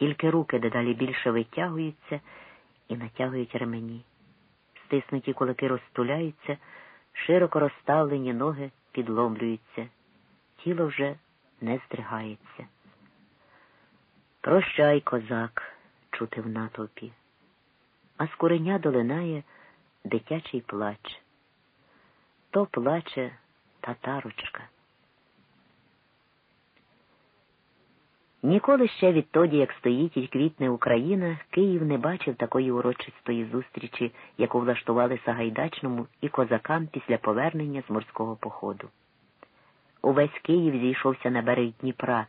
тільки руки дедалі більше витягуються і натягують ремені. Стиснуті кулаки розтуляються, широко розставлені ноги підломлюються, тіло вже не здригається. Прощай, козак, чути в натовпі, а з куреня долинає дитячий плач. То плаче татарочка. Ніколи ще відтоді, як стоїть і квітне Україна, Київ не бачив такої урочистої зустрічі, яку влаштували Сагайдачному і козакам після повернення з морського походу. Увесь Київ зійшовся на берег Дніпра,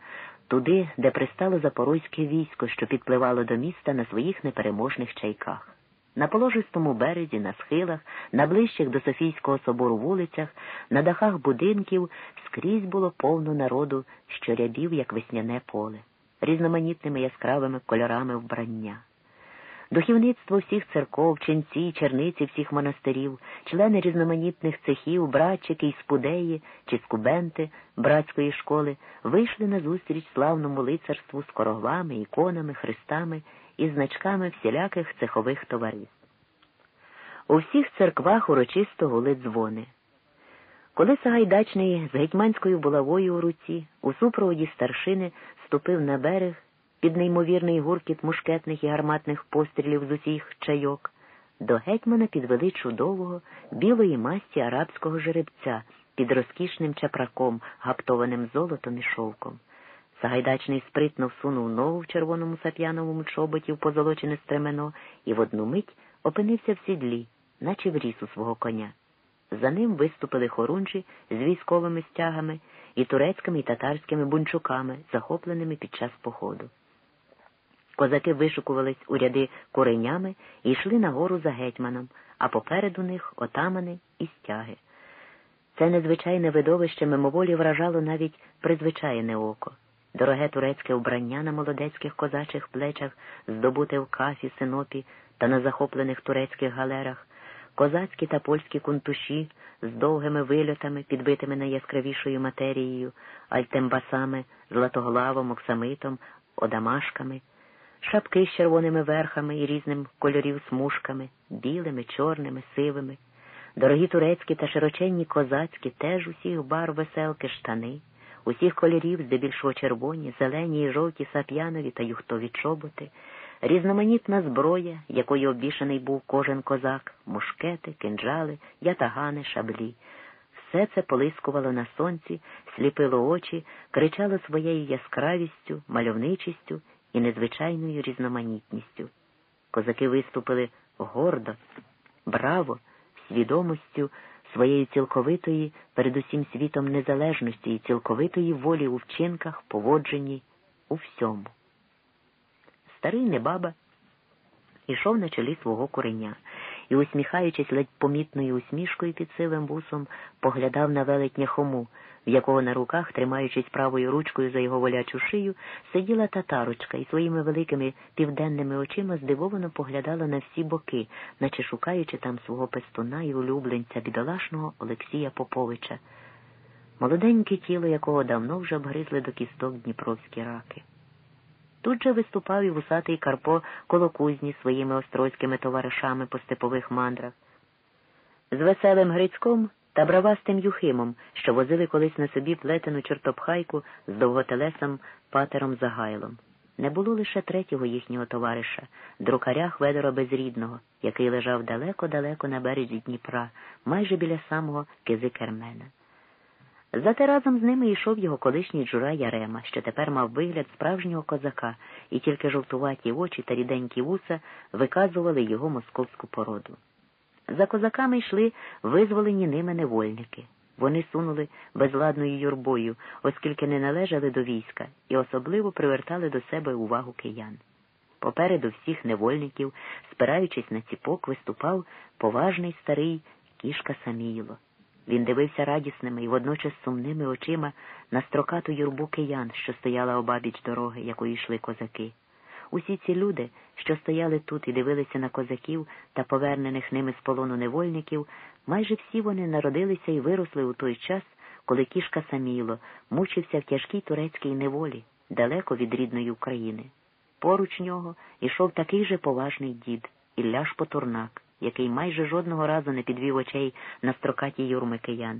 туди, де пристало запорозьке військо, що підпливало до міста на своїх непереможних чайках. На положистому березі, на схилах, на ближчих до Софійського собору вулицях, на дахах будинків скрізь було повно народу, що рябів, як весняне поле, різноманітними яскравими кольорами вбрання. Духівництво всіх церков, ченці, черниці всіх монастирів, члени різноманітних цехів, братчики і спудеї чи скубенти братської школи вийшли на зустріч славному лицарству з короглами, іконами, хрестами і значками всіляких цехових товариств. У всіх церквах урочисто гули дзвони. Коли Сагайдачний з гетьманською булавою у руці у супроводі старшини ступив на берег під неймовірний гуркіт мушкетних і гарматних пострілів з усіх чайок, до гетьмана підвели чудового білої масті арабського жеребця під розкішним чапраком, гаптованим золотом і шовком. Сагайдачний спритно всунув ногу в червоному сап'яновому чоботі в позолочене стремено і в одну мить опинився в сідлі, наче в рісу свого коня. За ним виступили хорунжі з військовими стягами і турецькими і татарськими бунчуками, захопленими під час походу. Козаки вишукувались у ряди куренями і йшли нагору за гетьманом, а попереду них отамани і стяги. Це незвичайне видовище мимоволі вражало навіть призвичайне око. Дороге турецьке вбрання на молодецьких козачих плечах, здобуте в кафі, синопі та на захоплених турецьких галерах, козацькі та польські кунтуші з довгими вильотами, підбитими найяскравішою матерією, альтембасами, златоглавом, оксамитом, одамашками, шапки з червоними верхами і різним кольорів смужками, білими, чорними, сивими, дорогі турецькі та широченні козацькі, теж усіх бар веселки штани усіх кольорів, здебільшого червоні, зелені і жовті сап'янові та юхтові чоботи, різноманітна зброя, якою обвішаний був кожен козак, мушкети, кинджали, ятагани, шаблі. Все це полискувало на сонці, сліпило очі, кричало своєю яскравістю, мальовничістю і незвичайною різноманітністю. Козаки виступили гордо, браво, свідомостю своєю цілковитої, перед усім світом незалежності і цілковитої волі у вчинках, поводженні, у всьому. Старий небаба ішов на чолі свого куреня і, усміхаючись ледь помітною усмішкою під сивим вусом, поглядав на велетня хому, в якого на руках, тримаючись правою ручкою за його волячу шию, сиділа татарочка і своїми великими південними очима здивовано поглядала на всі боки, наче шукаючи там свого пестуна і улюбленця бідолашного Олексія Поповича, молоденьке тіло якого давно вже обгризли до кісток дніпровські раки. Тут же виступав і вусатий Карпо коло кузні своїми острозькими товаришами по степових мандрах. З веселим Грицьком та бравастим Юхимом, що возили колись на собі плетену чортопхайку з довготелесом патером Загайлом. Не було лише третього їхнього товариша, друкаря Хведора Безрідного, який лежав далеко-далеко на березі Дніпра, майже біля самого кизи Кермена. Зате разом з ними йшов його колишній Джура Ярема, що тепер мав вигляд справжнього козака, і тільки жовтуваті очі та ріденькі вуса виказували його московську породу. За козаками йшли визволені ними невольники. Вони сунули безладною юрбою, оскільки не належали до війська, і особливо привертали до себе увагу киян. Попереду всіх невольників, спираючись на ціпок, виступав поважний старий кішка Самійло. Він дивився радісними і водночас сумними очима на строкату юрбу киян, що стояла обабіч дороги, якою йшли козаки. Усі ці люди, що стояли тут і дивилися на козаків та повернених ними з полону невольників, майже всі вони народилися і виросли у той час, коли кішка Саміло мучився в тяжкій турецькій неволі, далеко від рідної України. Поруч нього ішов такий же поважний дід Ілля Шпотурнак, який майже жодного разу не підвів очей на строкаті юрми киян.